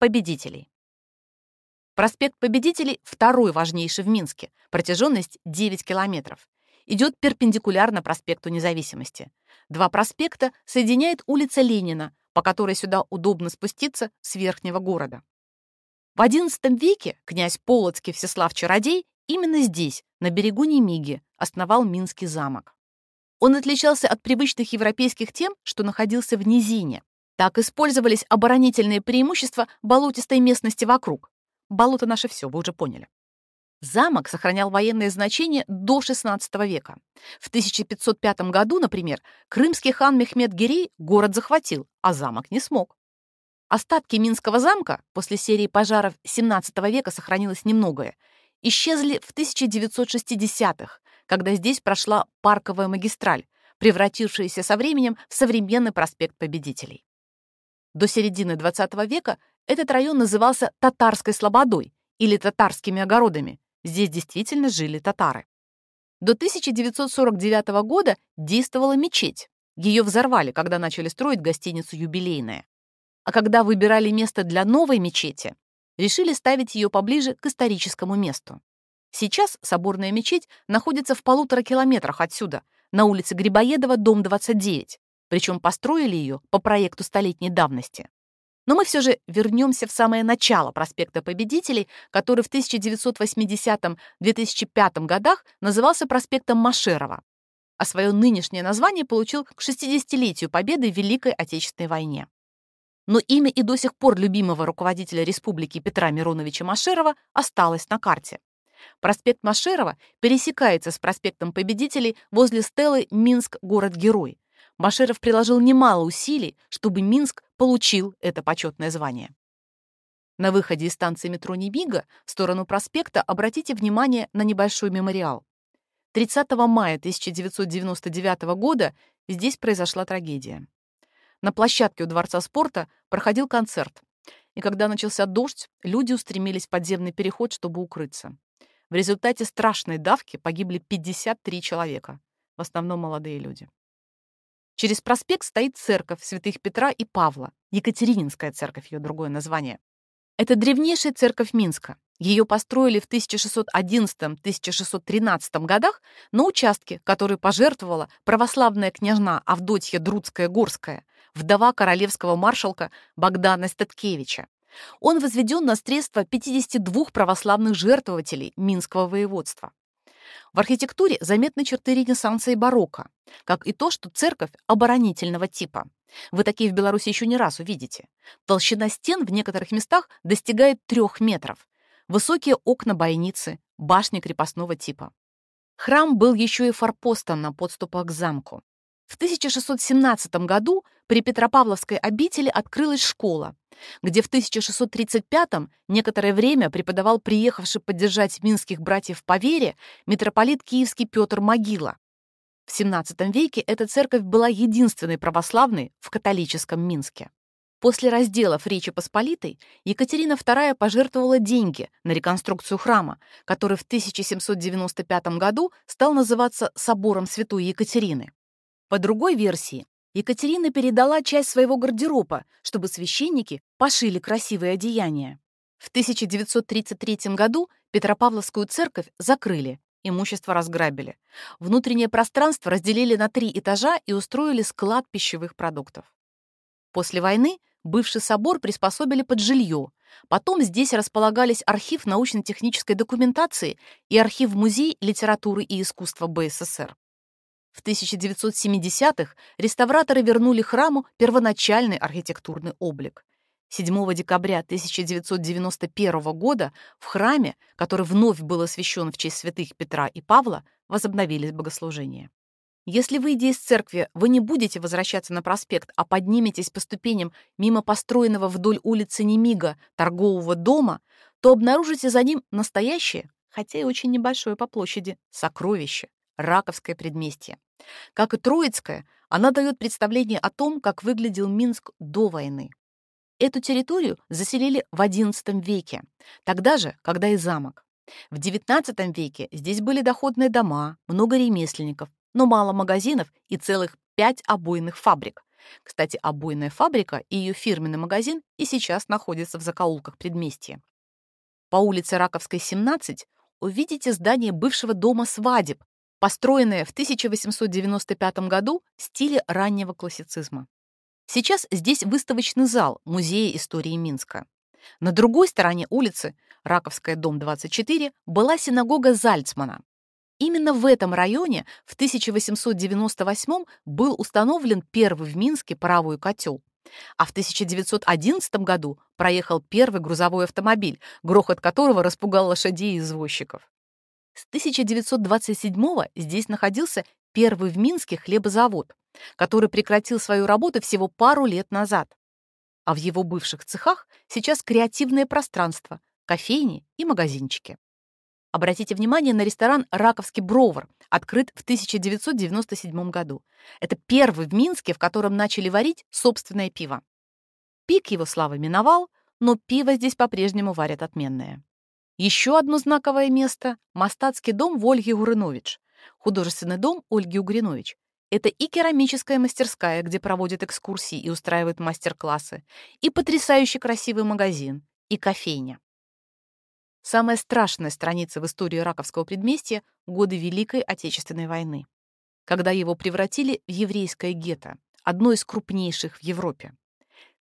Победителей. Проспект Победителей – второй важнейший в Минске, протяженность 9 километров. Идет перпендикулярно проспекту Независимости. Два проспекта соединяет улица Ленина, по которой сюда удобно спуститься с верхнего города. В XI веке князь Полоцкий Всеслав-Чародей именно здесь, на берегу Немиги, основал Минский замок. Он отличался от привычных европейских тем, что находился в низине. Так использовались оборонительные преимущества болотистой местности вокруг. Болото наше все, вы уже поняли. Замок сохранял военное значение до XVI века. В 1505 году, например, крымский хан Мехмед Гирей город захватил, а замок не смог. Остатки Минского замка после серии пожаров XVII века сохранилось немногое. Исчезли в 1960-х, когда здесь прошла парковая магистраль, превратившаяся со временем в современный проспект Победителей. До середины XX века этот район назывался Татарской Слободой или Татарскими огородами, Здесь действительно жили татары. До 1949 года действовала мечеть. Ее взорвали, когда начали строить гостиницу «Юбилейная». А когда выбирали место для новой мечети, решили ставить ее поближе к историческому месту. Сейчас соборная мечеть находится в полутора километрах отсюда, на улице Грибоедова, дом 29, причем построили ее по проекту столетней давности. Но мы все же вернемся в самое начало проспекта Победителей, который в 1980-2005 годах назывался проспектом Машерова, а свое нынешнее название получил к 60-летию победы в Великой Отечественной войне. Но имя и до сих пор любимого руководителя республики Петра Мироновича Машерова осталось на карте. Проспект Машерова пересекается с проспектом Победителей возле стелы «Минск. Город-герой», Баширов приложил немало усилий, чтобы Минск получил это почетное звание. На выходе из станции метро Небига в сторону проспекта обратите внимание на небольшой мемориал. 30 мая 1999 года здесь произошла трагедия. На площадке у Дворца спорта проходил концерт, и когда начался дождь, люди устремились в подземный переход, чтобы укрыться. В результате страшной давки погибли 53 человека, в основном молодые люди. Через проспект стоит церковь святых Петра и Павла, Екатерининская церковь, ее другое название. Это древнейшая церковь Минска. Ее построили в 1611-1613 годах на участке, который пожертвовала православная княжна Авдотья Друцкая-Горская, вдова королевского маршалка Богдана Статкевича. Он возведен на средства 52 православных жертвователей Минского воеводства. В архитектуре заметны черты Ренессанса и барокко, как и то, что церковь оборонительного типа. Вы такие в Беларуси еще не раз увидите. Толщина стен в некоторых местах достигает трех метров. Высокие окна бойницы, башни крепостного типа. Храм был еще и форпостом на подступах к замку. В 1617 году при Петропавловской обители открылась школа, где в 1635-м некоторое время преподавал приехавший поддержать минских братьев по вере митрополит Киевский Петр Могила. В XVII веке эта церковь была единственной православной в католическом Минске. После разделов Речи Посполитой Екатерина II пожертвовала деньги на реконструкцию храма, который в 1795 году стал называться Собором Святой Екатерины. По другой версии, Екатерина передала часть своего гардероба, чтобы священники пошили красивые одеяния. В 1933 году Петропавловскую церковь закрыли, имущество разграбили. Внутреннее пространство разделили на три этажа и устроили склад пищевых продуктов. После войны бывший собор приспособили под жилье. Потом здесь располагались архив научно-технической документации и архив-музей литературы и искусства БССР. В 1970-х реставраторы вернули храму первоначальный архитектурный облик. 7 декабря 1991 года в храме, который вновь был освящен в честь святых Петра и Павла, возобновились богослужения. Если, выйдя из церкви, вы не будете возвращаться на проспект, а подниметесь по ступеням мимо построенного вдоль улицы Немига торгового дома, то обнаружите за ним настоящее, хотя и очень небольшое по площади, сокровище — Раковское предместье. Как и Троицкая, она дает представление о том, как выглядел Минск до войны. Эту территорию заселили в XI веке, тогда же, когда и замок. В XIX веке здесь были доходные дома, много ремесленников, но мало магазинов и целых пять обойных фабрик, Кстати, обойная фабрика и ее фирменный магазин и сейчас находятся в закоулках предместья. По улице Раковской, 17, увидите здание бывшего дома свадеб, построенное в 1895 году в стиле раннего классицизма. Сейчас здесь выставочный зал Музея истории Минска. На другой стороне улицы, Раковская, дом 24, была синагога Зальцмана. Именно в этом районе в 1898 был установлен первый в Минске паровой котел. А в 1911 году проехал первый грузовой автомобиль, грохот которого распугал лошадей и извозчиков. С 1927 здесь находился первый в Минске хлебозавод, который прекратил свою работу всего пару лет назад. А в его бывших цехах сейчас креативное пространство, кофейни и магазинчики. Обратите внимание на ресторан «Раковский Бровар», открыт в 1997 году. Это первый в Минске, в котором начали варить собственное пиво. Пик его славы миновал, но пиво здесь по-прежнему варят отменное. Еще одно знаковое место — Мостатский дом в Ольге Гурынович, художественный дом Ольги Угринович. Это и керамическая мастерская, где проводят экскурсии и устраивают мастер-классы, и потрясающе красивый магазин, и кофейня. Самая страшная страница в истории Раковского предместья — годы Великой Отечественной войны, когда его превратили в еврейское гетто, одно из крупнейших в Европе.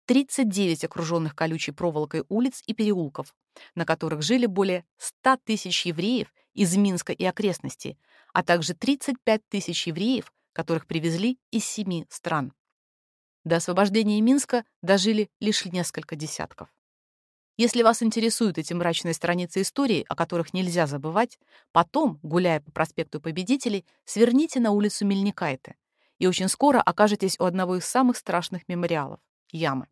39 окруженных колючей проволокой улиц и переулков, на которых жили более 100 тысяч евреев из Минска и окрестностей, а также 35 тысяч евреев, которых привезли из семи стран. До освобождения Минска дожили лишь несколько десятков. Если вас интересуют эти мрачные страницы истории, о которых нельзя забывать, потом, гуляя по проспекту Победителей, сверните на улицу Мельникайте, и очень скоро окажетесь у одного из самых страшных мемориалов — Ямы.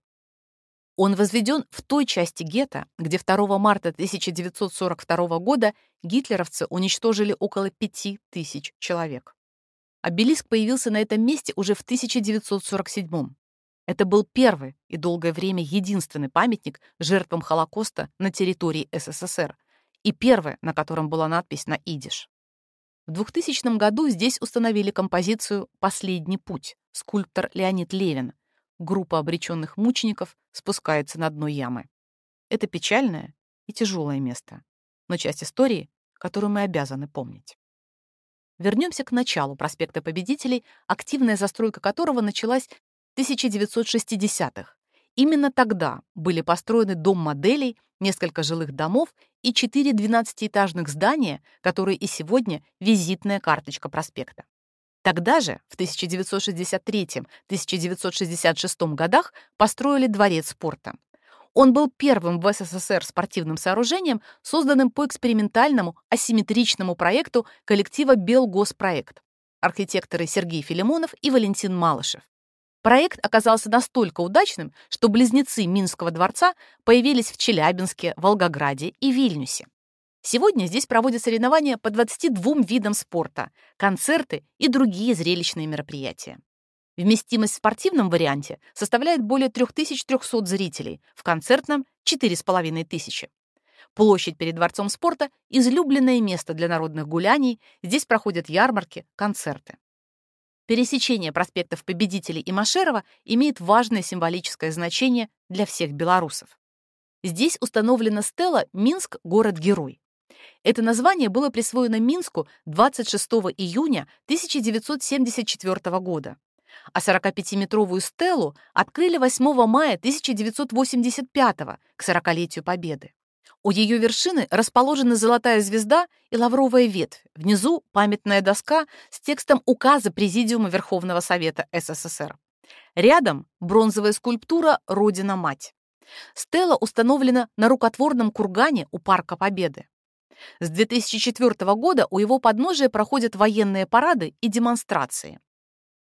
Он возведен в той части гетто, где 2 марта 1942 года гитлеровцы уничтожили около 5000 человек. Обелиск появился на этом месте уже в 1947 это был первый и долгое время единственный памятник жертвам Холокоста на территории СССР и первый, на котором была надпись на идиш. В 2000 году здесь установили композицию «Последний путь» скульптор Леонид Левин. Группа обреченных мучеников спускается на дно ямы. Это печальное и тяжелое место, но часть истории, которую мы обязаны помнить. Вернемся к началу проспекта Победителей, активная застройка которого началась 1960-х. Именно тогда были построены дом моделей, несколько жилых домов и четыре 12-этажных здания, которые и сегодня визитная карточка проспекта. Тогда же, в 1963-1966 годах, построили дворец спорта. Он был первым в СССР спортивным сооружением, созданным по экспериментальному асимметричному проекту коллектива «Белгоспроект» архитекторы Сергей Филимонов и Валентин Малышев. Проект оказался настолько удачным, что близнецы Минского дворца появились в Челябинске, Волгограде и Вильнюсе. Сегодня здесь проводят соревнования по 22 видам спорта, концерты и другие зрелищные мероприятия. Вместимость в спортивном варианте составляет более 3300 зрителей, в концертном — 4500. Площадь перед Дворцом спорта — излюбленное место для народных гуляний, здесь проходят ярмарки, концерты. Пересечение проспектов Победителей и Машерова имеет важное символическое значение для всех белорусов. Здесь установлена стела «Минск. Город-герой». Это название было присвоено Минску 26 июня 1974 года, а 45-метровую стелу открыли 8 мая 1985 к 40-летию Победы. У ее вершины расположена золотая звезда и лавровая ветвь. Внизу памятная доска с текстом указа Президиума Верховного Совета СССР. Рядом бронзовая скульптура «Родина-мать». Стела установлена на рукотворном кургане у Парка Победы. С 2004 года у его подножия проходят военные парады и демонстрации.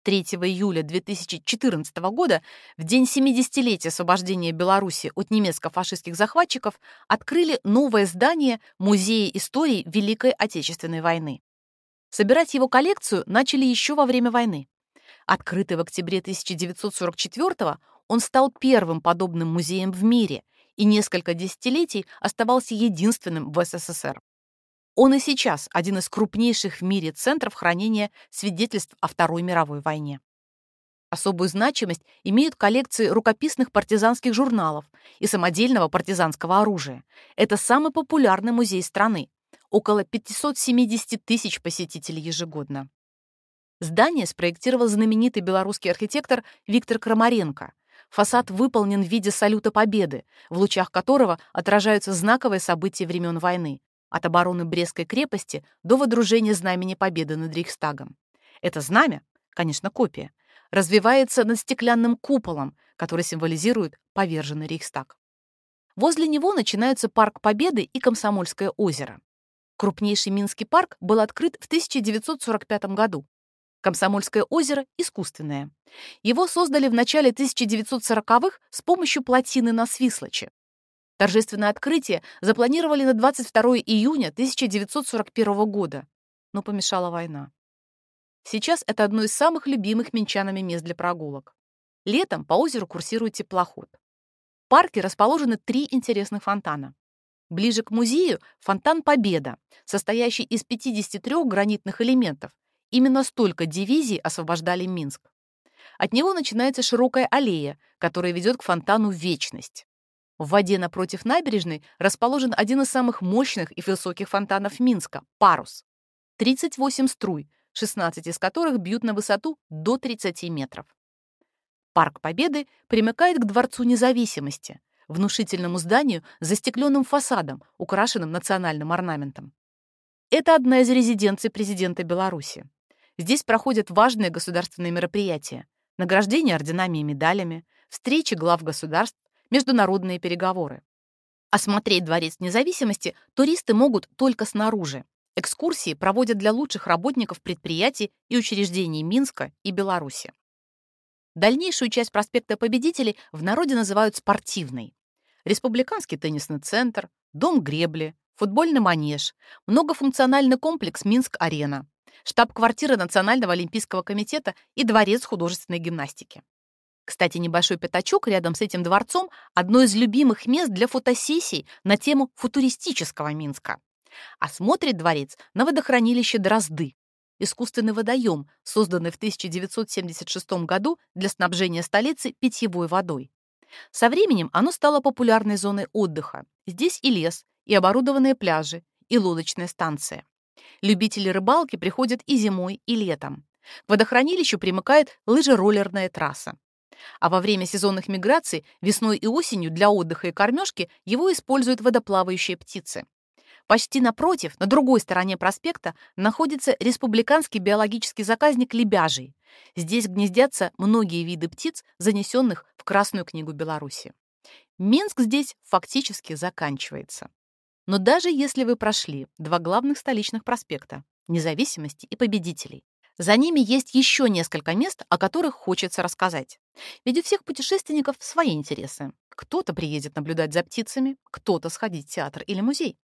3 июля 2014 года, в день 70-летия освобождения Беларуси от немецко-фашистских захватчиков, открыли новое здание Музея истории Великой Отечественной войны. Собирать его коллекцию начали еще во время войны. Открытый в октябре 1944 он стал первым подобным музеем в мире и несколько десятилетий оставался единственным в СССР. Он и сейчас один из крупнейших в мире центров хранения свидетельств о Второй мировой войне. Особую значимость имеют коллекции рукописных партизанских журналов и самодельного партизанского оружия. Это самый популярный музей страны. Около 570 тысяч посетителей ежегодно. Здание спроектировал знаменитый белорусский архитектор Виктор Крамаренко. Фасад выполнен в виде салюта Победы, в лучах которого отражаются знаковые события времен войны, от обороны Брестской крепости до водружения Знамени Победы над Рейхстагом. Это знамя, конечно, копия, развивается над стеклянным куполом, который символизирует поверженный Рейхстаг. Возле него начинаются Парк Победы и Комсомольское озеро. Крупнейший Минский парк был открыт в 1945 году. Комсомольское озеро искусственное. Его создали в начале 1940-х с помощью плотины на Свислоче. Торжественное открытие запланировали на 22 июня 1941 года, но помешала война. Сейчас это одно из самых любимых минчанами мест для прогулок. Летом по озеру курсирует теплоход. В парке расположены три интересных фонтана. Ближе к музею фонтан Победа, состоящий из 53 гранитных элементов. Именно столько дивизий освобождали Минск. От него начинается широкая аллея, которая ведет к фонтану Вечность. В воде напротив набережной расположен один из самых мощных и высоких фонтанов Минска – Парус. 38 струй, 16 из которых бьют на высоту до 30 метров. Парк Победы примыкает к Дворцу независимости, внушительному зданию с застекленным фасадом, украшенным национальным орнаментом. Это одна из резиденций президента Беларуси. Здесь проходят важные государственные мероприятия, награждение орденами и медалями, встречи глав государств, международные переговоры. Осмотреть Дворец независимости туристы могут только снаружи, Экскурсии проводят для лучших работников предприятий и учреждений Минска и Беларуси. Дальнейшую часть проспекта Победителей в народе называют спортивной. Республиканский теннисный центр, дом гребли, футбольный манеж, многофункциональный комплекс Минск-арена, штаб-квартира Национального олимпийского комитета и дворец художественной гимнастики. Кстати, небольшой пятачок рядом с этим дворцом – одно из любимых мест для фотосессий на тему футуристического Минска. А смотрит дворец на водохранилище Дрозды, искусственный водоем, созданный в 1976 году для снабжения столицы питьевой водой. Со временем оно стало популярной зоной отдыха. Здесь и лес, и оборудованные пляжи, и лодочная станция. Любители рыбалки приходят и зимой, и летом. К водохранилищу примыкает лыжероллерная трасса. А во время сезонных миграций весной и осенью для отдыха и кормежки его используют водоплавающие птицы. Почти напротив, на другой стороне проспекта, находится республиканский биологический заказник Лебяжий. Здесь гнездятся многие виды птиц, занесенных в Красную книгу Беларуси. Минск здесь фактически заканчивается. Но даже если вы прошли два главных столичных проспекта — Независимости и Победителей, за ними есть еще несколько мест, о которых хочется рассказать. Ведь у всех путешественников свои интересы. Кто-то приедет наблюдать за птицами, кто-то сходить в театр или музей.